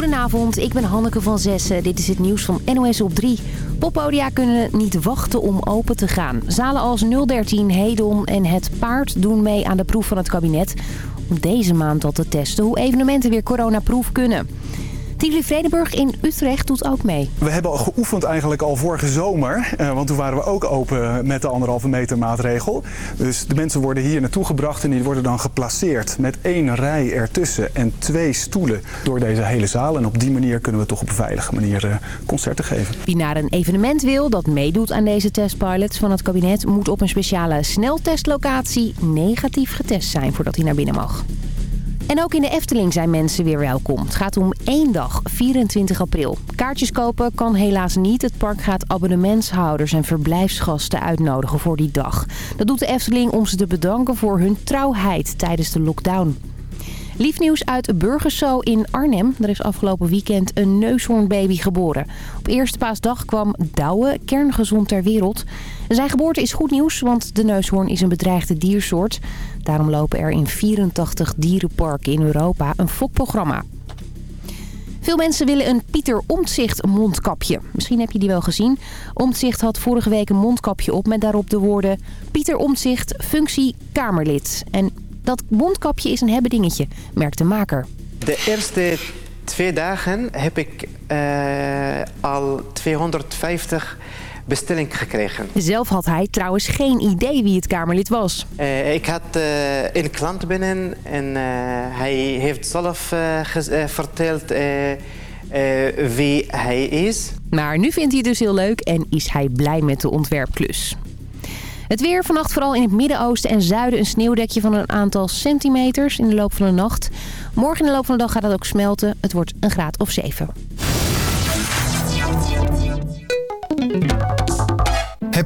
Goedenavond, ik ben Hanneke van Zessen. Dit is het nieuws van NOS op 3. Poppodia kunnen niet wachten om open te gaan. Zalen als 013, Hedon en Het Paard doen mee aan de proef van het kabinet... om deze maand al te testen hoe evenementen weer coronaproof kunnen. Tivoli Vredenburg in Utrecht doet ook mee. We hebben al geoefend eigenlijk al vorige zomer. Eh, want toen waren we ook open met de anderhalve meter maatregel. Dus de mensen worden hier naartoe gebracht en die worden dan geplaceerd met één rij ertussen en twee stoelen door deze hele zaal. En op die manier kunnen we toch op een veilige manier eh, concerten geven. Wie naar een evenement wil dat meedoet aan deze testpilots van het kabinet... moet op een speciale sneltestlocatie negatief getest zijn voordat hij naar binnen mag. En ook in de Efteling zijn mensen weer welkom. Het gaat om één dag, 24 april. Kaartjes kopen kan helaas niet. Het park gaat abonnementshouders en verblijfsgasten uitnodigen voor die dag. Dat doet de Efteling om ze te bedanken voor hun trouwheid tijdens de lockdown. Lief nieuws uit Burgerso in Arnhem. Er is afgelopen weekend een neushoornbaby geboren. Op eerste paasdag kwam Douwe kerngezond ter wereld. Zijn geboorte is goed nieuws, want de neushoorn is een bedreigde diersoort. Daarom lopen er in 84 dierenparken in Europa een fokprogramma. Veel mensen willen een Pieter Omtzigt mondkapje. Misschien heb je die wel gezien. Omtzigt had vorige week een mondkapje op met daarop de woorden... Pieter Omtzigt, functie Kamerlid. En dat mondkapje is een hebben dingetje, merkt de maker. De eerste twee dagen heb ik uh, al 250 bestelling gekregen. Zelf had hij trouwens geen idee wie het Kamerlid was. Uh, ik had uh, een klant binnen en uh, hij heeft zelf verteld wie hij is. Maar nu vindt hij het dus heel leuk en is hij blij met de ontwerpklus. Het weer vannacht vooral in het Midden-Oosten en Zuiden een sneeuwdekje van een aantal centimeters in de loop van de nacht. Morgen in de loop van de dag gaat het ook smelten. Het wordt een graad of 7.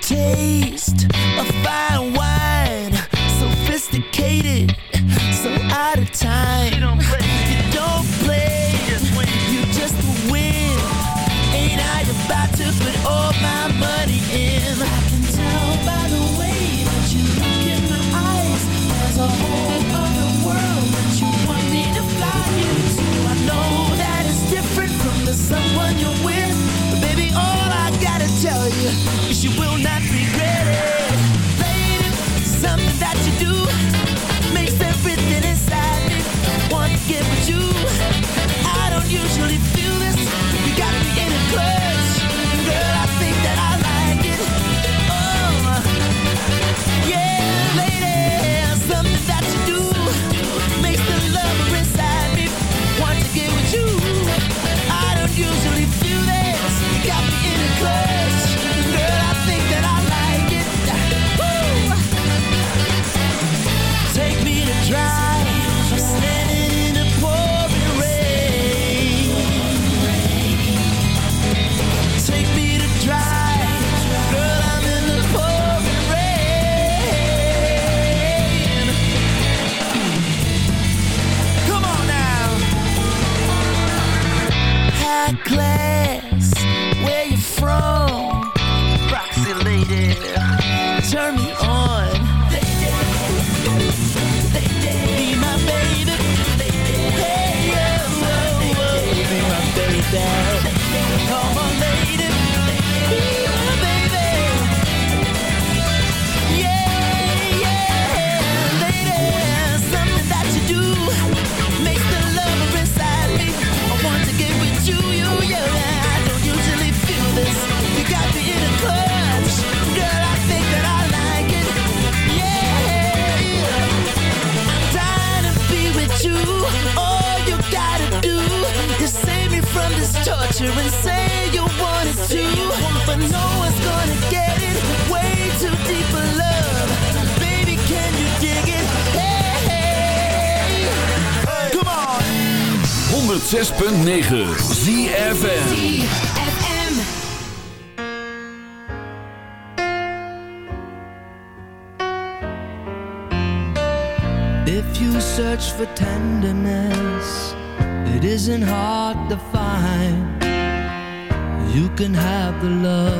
taste a fine wine, sophisticated, so out of time. She will not be 106.9 ZFN If you search for tenderness, it isn't hard to find. You can have the love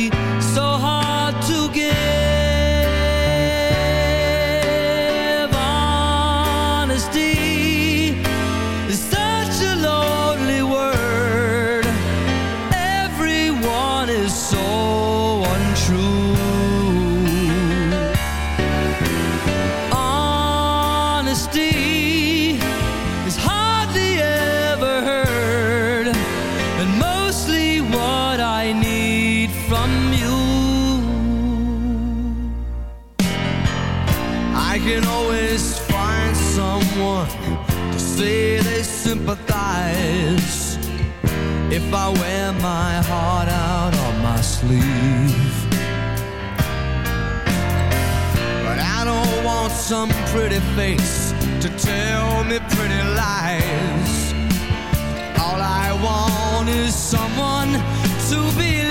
want some pretty face to tell me pretty lies. All I want is someone to believe.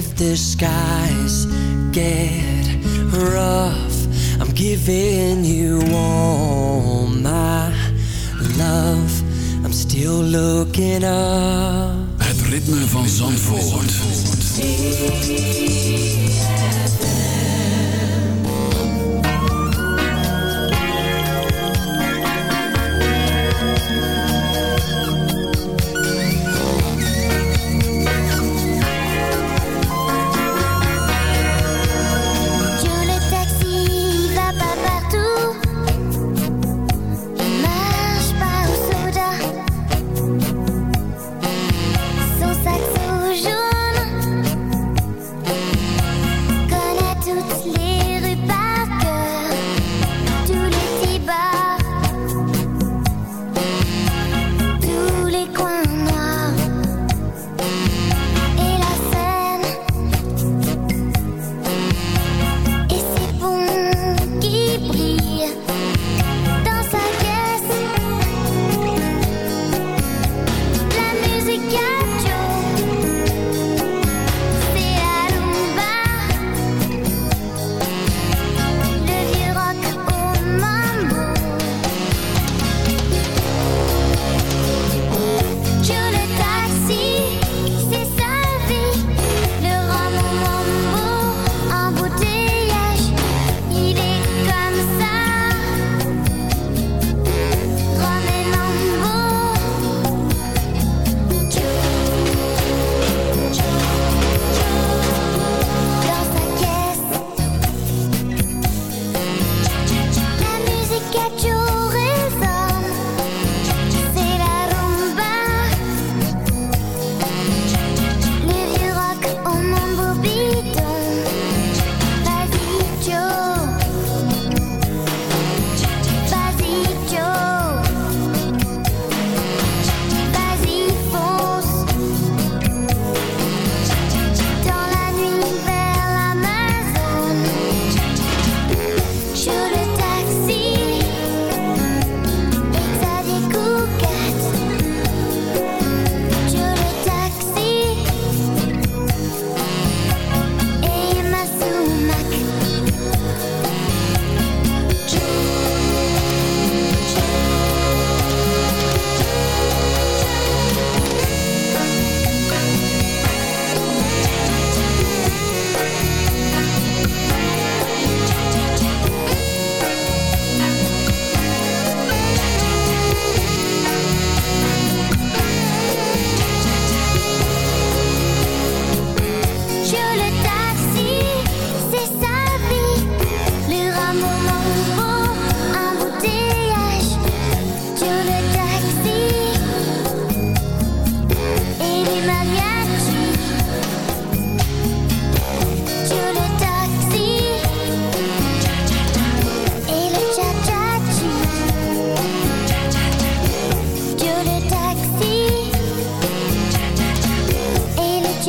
If the skies get rough. I'm giving you all my love. I'm still looking up. Het ritme van Zandvoort.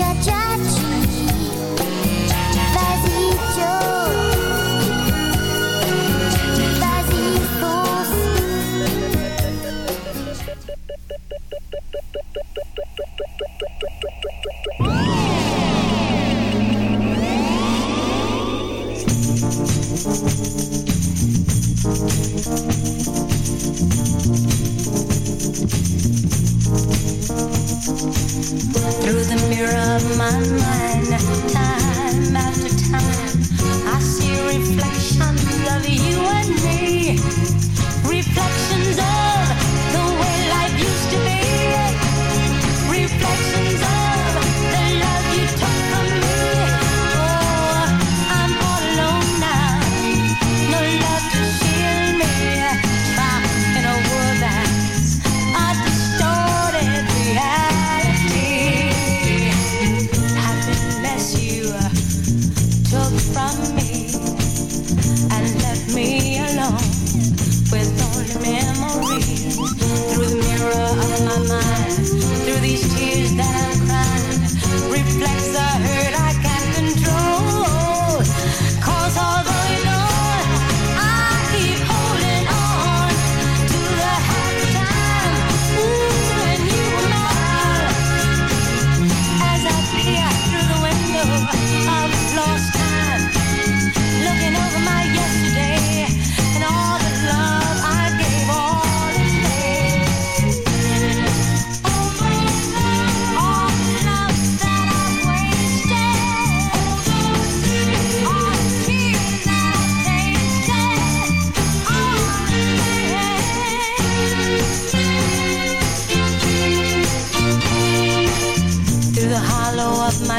cha cha